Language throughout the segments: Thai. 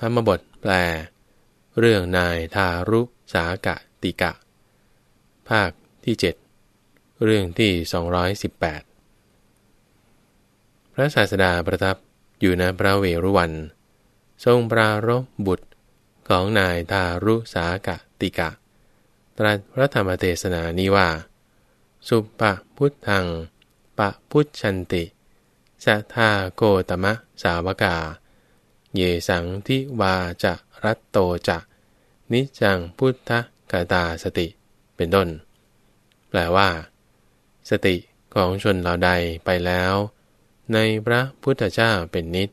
ธรรมบทแปล เรื่องนายทารุสากะติกะ ภาคที่ 7 เรื่องที่ 218 พระศาสดาประทับอยู่ในพระเวรุวัน ทรงปรารบบุตรของนายทารุสากะติกะ ตรัสพระธรรมเทศนานี้ว่า สุปะพุทธัง ปะพุทชันติสัทธาโกตมะสาวกา เยสังทิวาจะรัตโตจะนิจังพุทธกาตาสติ เป็นต้น แปลว่า สติของชนเราใดไปแล้ว ในพระพุทธเจ้าเป็นนิด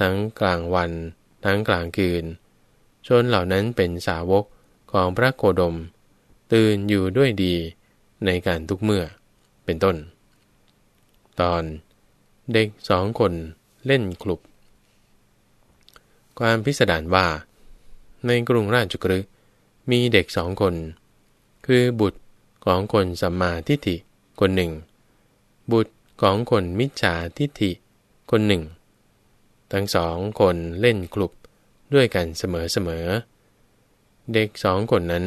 ทั้งกลางวัน ทั้งกลางคืน ชนเหล่านั้นเป็นสาวกของพระโคดม ตื่นอยู่ด้วยดีในการทุกเมื่อ เป็นต้น ตอน เด็กสองคนเล่นคลุบ ความพิสดารว่า ในกรุงราชกฤห์มีเด็กสองคน คือบุตรของคนสัมมาทิฏฐิคนหนึ่ง บุตรของคนมิจฉาทิฏฐิคนหนึ่ง ทั้งสองคนเล่นคลุบด้วยกันเสมอๆ เด็กสองคนนั้น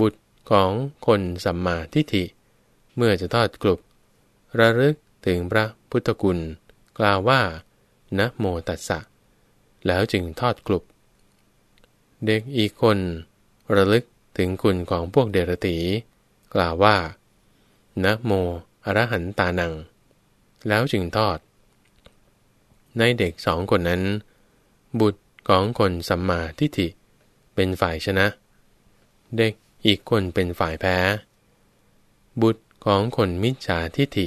บุตรของคนสัมมาทิฏฐิ เมื่อจะทอดกลุบระลึกถึงพระพุทธคุณ กล่าวว่านะโมตัสสะ แล้วจึงทอดกลุบ เด็กอีกคนระลึกถึงคุณของพวกเดรตีกล่าวว่า นะโมอรหันตานัง แล้วจึงทอด ในเด็กสองคนนั้น บุตรของคนสัมมาทิฏฐิเป็นฝ่ายชนะ เด็กอีกคนเป็นฝ่ายแพ้ บุตรของคนมิจฉาทิฏฐิ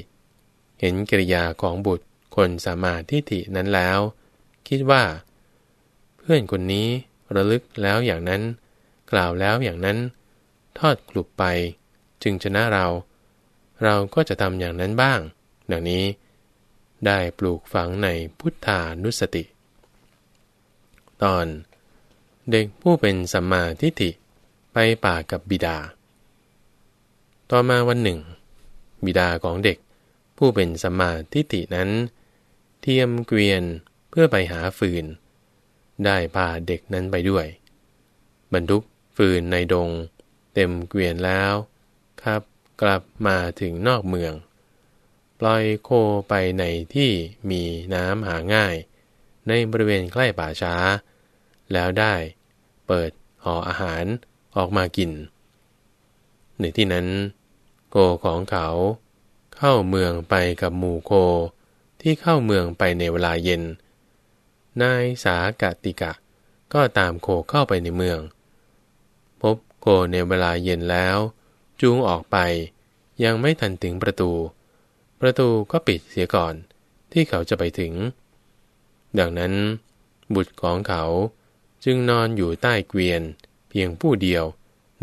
เห็นกิริยาของบุตรคนสามาทิฏฐินั้นแล้ว คิดว่า เพื่อนคนนี้ระลึกแล้วอย่างนั้น กล่าวแล้วอย่างนั้น ทอดกลุบไป จึงชนะเรา เราก็จะทำอย่างนั้นบ้าง ดังนี้ ได้ปลูกฝังในพุทธานุสติ ตอน เด็กผู้เป็นสัมมาทิฏฐิไปป่ากับบิดา ต่อมาวันหนึ่ง บิดาของเด็กผู้เป็นสัมมาทิฏฐินั้น เทียมเกวียนเพื่อไปหาฟืน ได้พาเด็กนั้นไปด้วย บรรทุกฟืนในดง เต็มเกวียนแล้วครับ กลับมาถึงนอกเมือง ปล่อยโคไปในที่มีน้ำหาง่าย ในบริเวณใกล้ป่าช้า แล้วได้เปิดห่ออาหารออกมากิน ในที่นั้นโกของเขาเข้าเมืองไปกับหมู่โคที่เข้าเมืองไปในเวลาเย็น นายสากติกะ ก็ตามโคเข้าไปในเมือง พบโคในเวลาเย็นแล้ว จูงออกไป ยังไม่ทันถึงประตู ประตูก็ปิดเสียก่อนที่เขาจะไปถึง ดังนั้น บุตรของเขาจึงนอนอยู่ใต้เกวียน เพียงผู้เดียว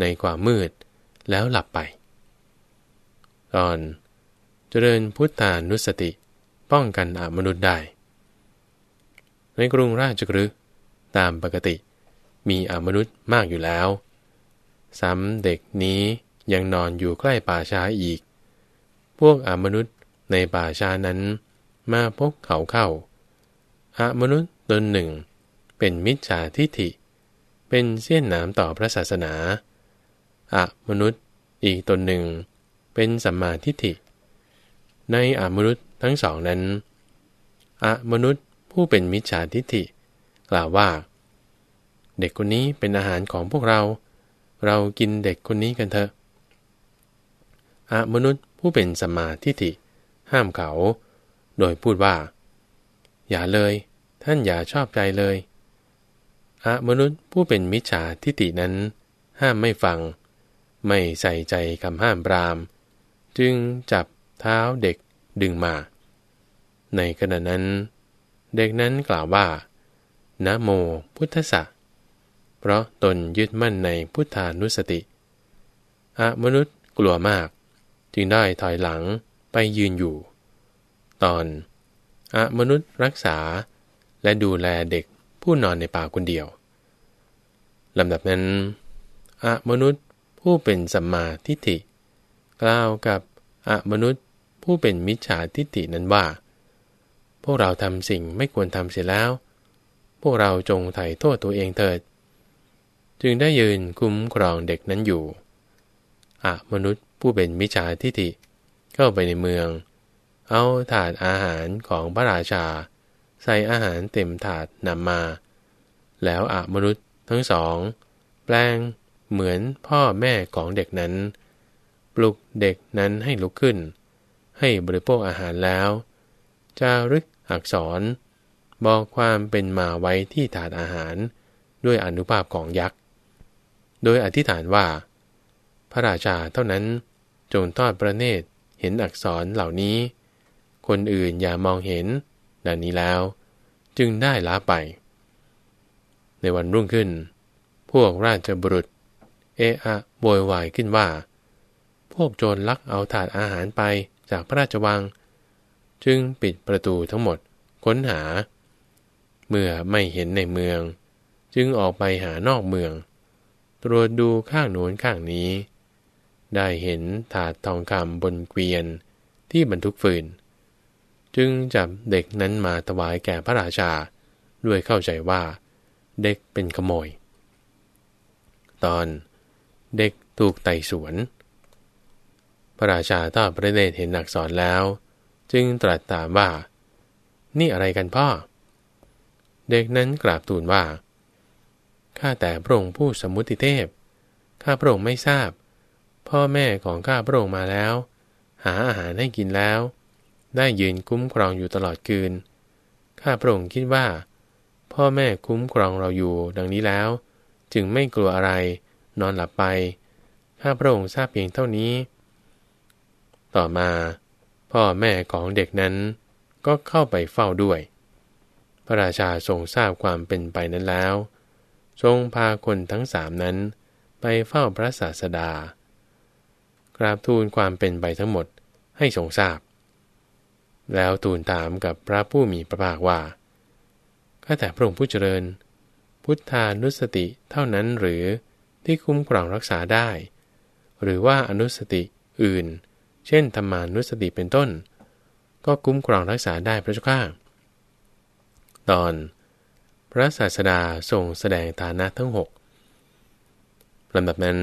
ในความมืดแล้วหลับไป ตอน เจริญพุทธานุสติ ป้องกันอมนุษย์ได้ ในกรุงราชกฤห์ตามปกติ มีอมนุษย์มากอยู่แล้ว ซ้ำเด็กนี้ยังนอนอยู่ใกล้ป่าช้าอีก พวกอมนุษย์ในป่าช้านั้นมาพบเขาเข้าอมนุษย์ตนหนึ่ง เป็นมิจฉาทิฐิ เป็นเสี้ยนหนามต่อพระศาสนาอมนุษย์อีกตนหนึ่ง เป็นสัมมาทิฏฐิ ในอมนุษย์ทั้งสองนั้นอมนุษย์ ผู้เป็นมิจฉาทิฏฐิ กล่าวว่า เด็กคนนี้เป็นอาหารของพวกเรา เรากินเด็กคนนี้กันเถอะอมนุษย์ผู้เป็นสมาทิฏฐิ ห้ามเขา โดยพูดว่า อย่าเลย ท่านอย่าชอบใจเลยอมนุษย์ผู้เป็นมิจฉาทิฏฐินั้น ห้ามไม่ฟัง ไม่ใส่ใจคำห้ามปราม จึงจับเท้าเด็กดึงมา ในขณะนั้น เด็กนั้นกล่าวว่านะโมพุทธะเพราะตนยึดมั่นในพุทธานุสติอะมนุษย์กลัวมาก จึงได้ถอยหลังไปยืนอยู่ ตอนอะมนุษย์รักษา และดูแลเด็กผู้นอนในป่าคนเดียวลำดับนั้นอะมนุษย์ผู้เป็นสัมมาทิฏฐิ กล่าวกับอะมนุษย์ผู้เป็นมิจฉาทิฏฐินั้นว่า วกเราทำสิ่งไม่ควรทำเสียแล้ว พวกเราจงไถ่โทษตัวเองเถิด จึงได้ยืนคุ้มครองเด็กนั้นอยู่อะมนุษย์ผู้เป็นมิจฉาทิฏฐิ เข้าไปในเมือง เอาถาดอาหารของพระราชา ใส่อาหารเต็มถาดนำมา แล้วอะมนุษย์ทั้งสอง แปลงเหมือนพ่อแม่ของเด็กนั้น ปลุกเด็กนั้นให้ลุกขึ้น ให้บริโภคอาหารแล้วจะรึก อักษร บอกความเป็นมาไว้ที่ถาดอาหาร ด้วยอนุภาพของยักษ์ โดยอธิษฐานว่า พระราชาเท่านั้นจงทอดพระเนตรเห็นอักษรเหล่านี้ คนอื่นอย่ามองเห็น ดังนี้แล้ว จึงได้ลาไป ในวันรุ่งขึ้น พวกราชบุรุษ เอะอะโวยวายขึ้นว่า พวกโจรลักเอาถาดอาหารไปจากพระราชวัง จึงปิดประตูทั้งหมดค้นหา เมื่อไม่เห็นในเมือง จึงออกไปหานอกเมือง ตรวจดูข้างโน้นข้างนี้ ได้เห็นถาดทองคำบนเกวียนที่บรรทุกฟืน จึงจับเด็กนั้นมาถวายแก่พระราชา ด้วยเข้าใจว่า เด็กเป็นขโมย ตอนเด็กถูกไต่สวน พระราชาทอดพระเนตรเห็นอักษรแล้ว จึงตรัสถามว่า นี่อะไรกันพ่อ เด็กนั้นกราบทูลว่า ข้าแต่พระองค์ผู้สมุติเทพ ข้าพระองค์ไม่ทราบ พ่อแม่ของข้าพระองค์มาแล้ว หาอาหารให้กินแล้ว ได้ยืนคุ้มครองอยู่ตลอดคืน ข้าพระองค์คิดว่า พ่อแม่คุ้มครองเราอยู่ดังนี้แล้ว จึงไม่กลัวอะไร นอนหลับไป ข้าพระองค์ทราบเพียงเท่านี้ ต่อมา พ่อแม่ของเด็กนั้นก็เข้าไปเฝ้าด้วย พระราชาทรงทราบความเป็นไปนั้นแล้ว ทรงพาคนทั้งสามนั้นไปเฝ้าพระศาสดา กราบทูลความเป็นไปทั้งหมดให้ทรงทราบ แล้วทูลถามกับพระผู้มีพระภาคว่าข้าแต่พระองค์ผู้เจริญ พุทธานุสติเท่านั้นหรือที่คุ้มครองรักษาได้ หรือว่าอนุสติอื่น เช่นธรรมานุสติเป็นต้น ก็คุ้มครองรักษาได้พระเจ้าข้าตอน พระศาสดาทรงแสดงฐานะทั้งหกลำดับนั้น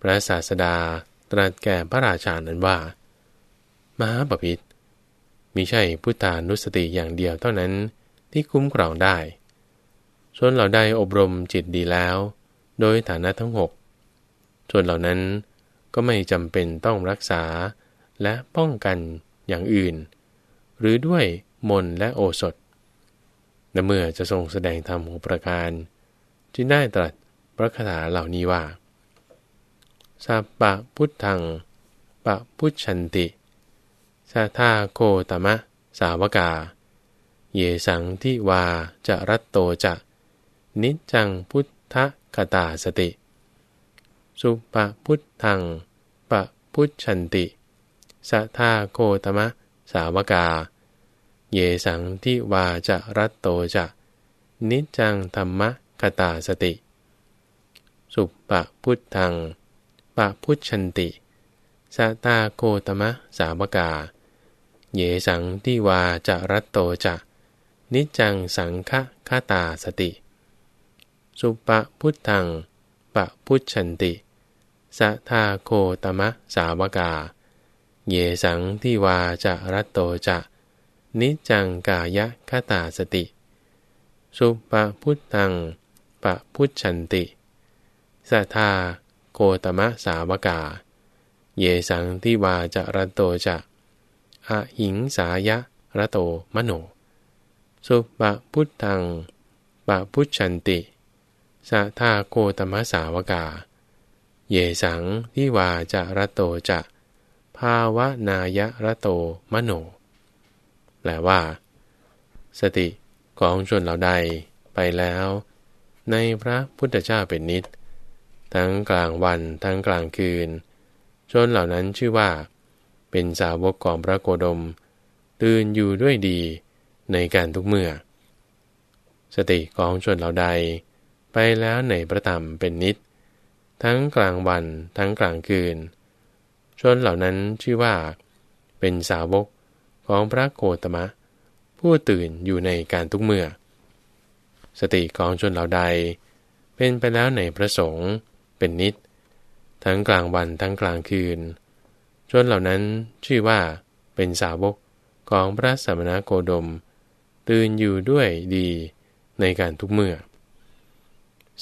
พระศาสดาตรัสแก่พระราชานั้นว่า มหาปพิธมิใช่พุทธานุสติอย่างเดียวเท่านั้นที่คุ้มครองได้ส่วนเราได้อบรมจิตดีแล้ว โดยฐานะทั้งหกส่วนเหล่านั้น ก็ไม่จำเป็นต้องรักษาและป้องกันอย่างอื่น หรือด้วยมนและโอสถและเมื่อจะทรงแสดงธรรมหกประการ จึงได้ตรัสพระคาถาเหล่านี้ว่าสัพปะพุทธังปะพุชันติสัทธาโคตมะ สาวกา เยสังที่วาจะรัตโตจะ นิจังพุทธคตาสติ สุปพุทธัง ปะพุทชันติ สัทาโคตมะ สาวกา เยสังที่วาจะรัตโตจะ นิจังธรรมะคตาสติ สุปพุทธัง ปะพุทชันติสัทาโคตมะ สาวกา เยสังที่วาจะรัตโตจะ นิจังสังฆคตาสติ สุปพุทธังปะพุชันติ สัทาโคตมะสาวกา เยสังที่วาจะรัตโตจะ นิจังกายะคตาสติ สุปพุทธังปะพุชันติสัทาโคตมะสาวกา เยสังที่วาจะรัตโตจะอะหิงสายะระโตมโน สุปพุทธังปะพุชันติสัทาโคตมะสาวกา เยสังที่วาจะระโตจะ ภาวนายระโตมโน แปลว่า สติของชนเหล่าใดไปแล้ว ในพระพุทธเจ้าเป็นนิด ทั้งกลางวันทั้งกลางคืน ชนเหล่านั้นชื่อว่า เป็นสาวกของพระโกดม ตื่นอยู่ด้วยดีในการทุกเมื่อ สติของชนเหล่าใด ไปแล้วในพระธรรมเป็นนิด ทั้งกลางวันทั้งกลางคืน ชนเหล่านั้นชื่อว่า เป็นสาวกของพระโคตมะ ผู้ตื่นอยู่ในการทุกเมื่อ สติของชนเหล่าใด เป็นไปแล้วในพระสงฆ์เป็นนิด ทั้งกลางวันทั้งกลางคืน ชนเหล่านั้นชื่อว่าเป็นสาวกของพระสมณโคดม ตื่นอยู่ด้วยดีในการทุกเมื่อ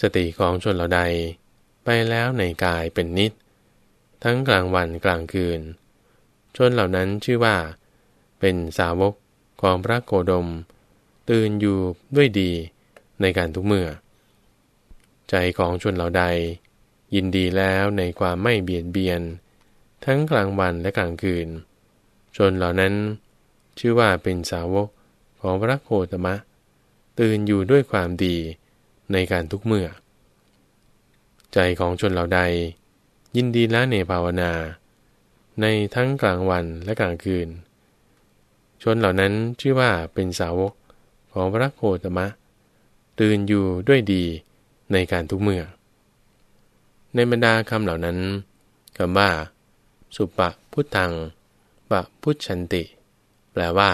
สติของชนเหล่าใด ไปแล้วในกายเป็นนิด ทั้งกลางวันกลางคืน ชนเหล่านั้นชื่อว่า เป็นสาวกของพระโคดม ตื่นอยู่ด้วยดีในการทุกเมื่อ ใจของชนเหล่าใด ยินดีแล้วในความไม่เบียดเบียน ทั้งกลางวันและกลางคืน ชนเหล่านั้น ชื่อว่าเป็นสาวกของพระโคตมะ ตื่นอยู่ด้วยความดีในการทุกเมื่อ ใจของชนเหล่าใด ยินดีแล้วในภาวนา ในทั้งกลางวันและกลางคืน ชนเหล่านั้นชื่อว่าเป็นสาวกของพระโคตมะ ตื่นอยู่ด้วยดีในการทุกเมื่อ ในบรรดาคำเหล่านั้นคำว่า สุปะพุทธังปะพุทชันติ แปลว่า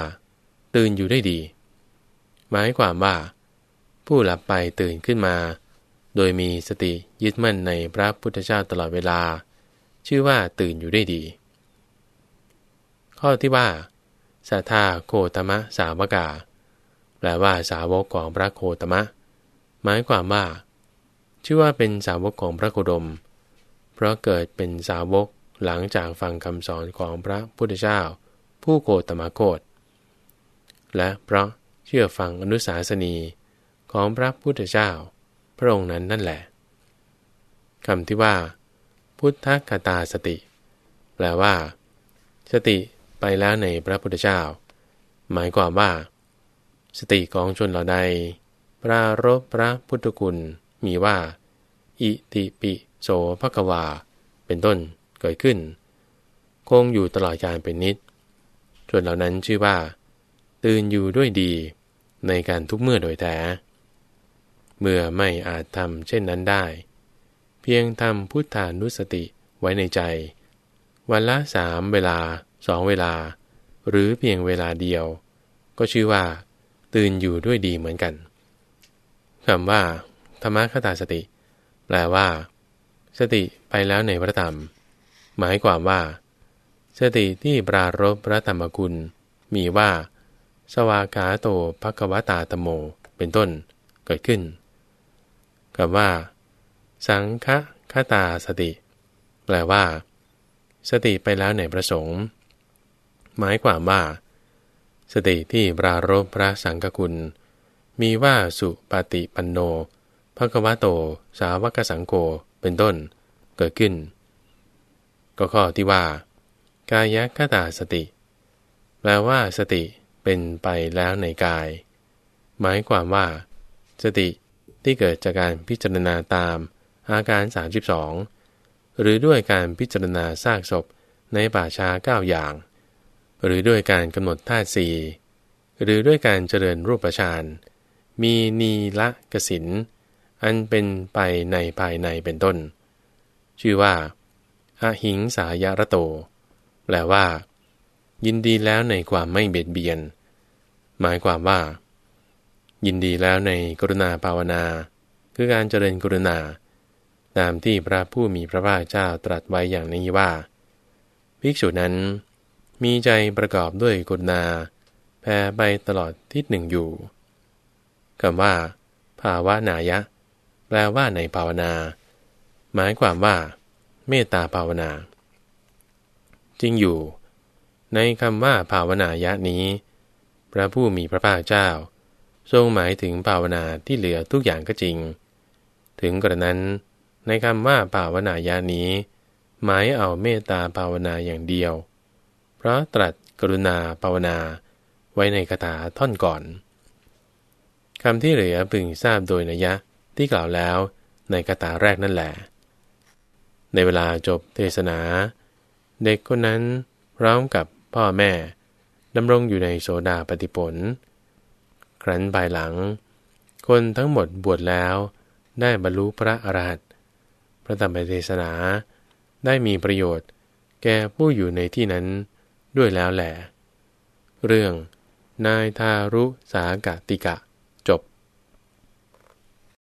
ตื่นอยู่ได้ดี หมายความว่า ผู้หลับไปตื่นขึ้นมา โดยมีสติยึดมั่นในพระพุทธเจ้าตลอดเวลา ชื่อว่าตื่นอยู่ได้ดี ข้อที่ว่าสัทธาโคตมะสาวกา แปลว่าสาวกของพระโคตมะ หมายความว่า ชื่อว่าเป็นสาวกของพระโคดม เพราะเกิดเป็นสาวกหลังจากฟังคำสอนของพระพุทธเจ้า ผู้โคตมะโคตและเพราะเชื่อฟังอนุสาสนีของพระพุทธเจ้า พระองค์นั้นนั่นแหละคำที่ว่า พุทธคตาสติ แปลว่า สติไปแล้วในพระพุทธเจ้า หมายความว่า สติของชนเหล่าใดปรารบพระพุทธคุณมีว่า อิติปิโสภควา เป็นต้นเกิดขึ้น คงอยู่ตลอดการเป็นนิดชนเหล่านั้นชื่อว่า ตื่นอยู่ด้วยดีในการทุกเมื่อโดยแท้ เมื่อไม่อาจทำเช่นนั้นได้ เพียงทำพุทธานุสติไว้ในใจ วันละสามเวลาสองเวลา หรือเพียงเวลาเดียว ก็ชื่อว่า ตื่นอยู่ด้วยดีเหมือนกันคำว่า ธรรมคตาสติ แปลว่า สติไปแล้วในพระธรรม หมายความว่า สติที่ปรารบพระธรรมคุณ มีว่า สวากาโตภควตาตโม เป็นต้น เกิดขึ้น คำว่า สังฆคตาสติ แปลว่า สติไปแล้วในประสงค์ หมายความว่า สติที่ปรารบพระสังฆคุณ มีว่าสุปฏิปันโนภควะโต สาวกสังโฆเป็นต้น เกิดขึ้น ก็ข้อที่ว่า กายคตาสติ แปลว่าสติเป็นไปแล้วในกาย หมายความว่า สติ ที่เกิดจากการพิจารณาตามอาการ 32 หรือด้วยการพิจารณาซากศพในป่าชาเก้าอย่าง หรือด้วยการกำหนดธาตุสี่หรือด้วยการเจริญรูปฌานมีนีละกสิน อันเป็นไปในภายในเป็นต้น ชื่อว่าอาหิงสายระโต แปลว่า ยินดีแล้วในความไม่เบียดเบียน หมายความว่า ยินดีแล้วในกรุณาภาวนา คือการเจริญกรุณา ตามที่พระผู้มีพระภาคเจ้าตรัสไว้อย่างนี้ว่าภิกษุนั้น มีใจประกอบด้วยกรุณาแผ่ไปตลอดทิศหนึ่งอยู่คำว่า ภาวะนายะ แปลว่าในภาวนา หมายความว่า เมตตาภาวนา จริงอยู่ ในคำว่าภาวนายะนี้ พระผู้มีพระภาคเจ้า ทรงหมายถึงภาวนาที่เหลือทุกอย่างก็จริง ถึงกระนั้น ในคำว่าภาวนายะนี้ หมายเอาเมตตาภาวนาอย่างเดียว เพราะตรัสกรุณาภาวนาไว้ในคาถาท่อนก่อนคำที่เหลือพึงทราบโดยนัยยะที่กล่าวแล้วในคาถาแรกนั่นแหละ ในเวลาจบเทศนา เด็กคนนั้นพร้อมกับพ่อแม่ดำรงอยู่ในโสดาปฏิผล ครั้นภายหลัง คนทั้งหมดบวชแล้วได้บรรลุพระอรหันต์พระธรรมเทศนาได้มีประโยชน์แก่ผู้อยู่ในที่นั้นด้วยแล้วแหละเรื่องนายทารุสากติกะ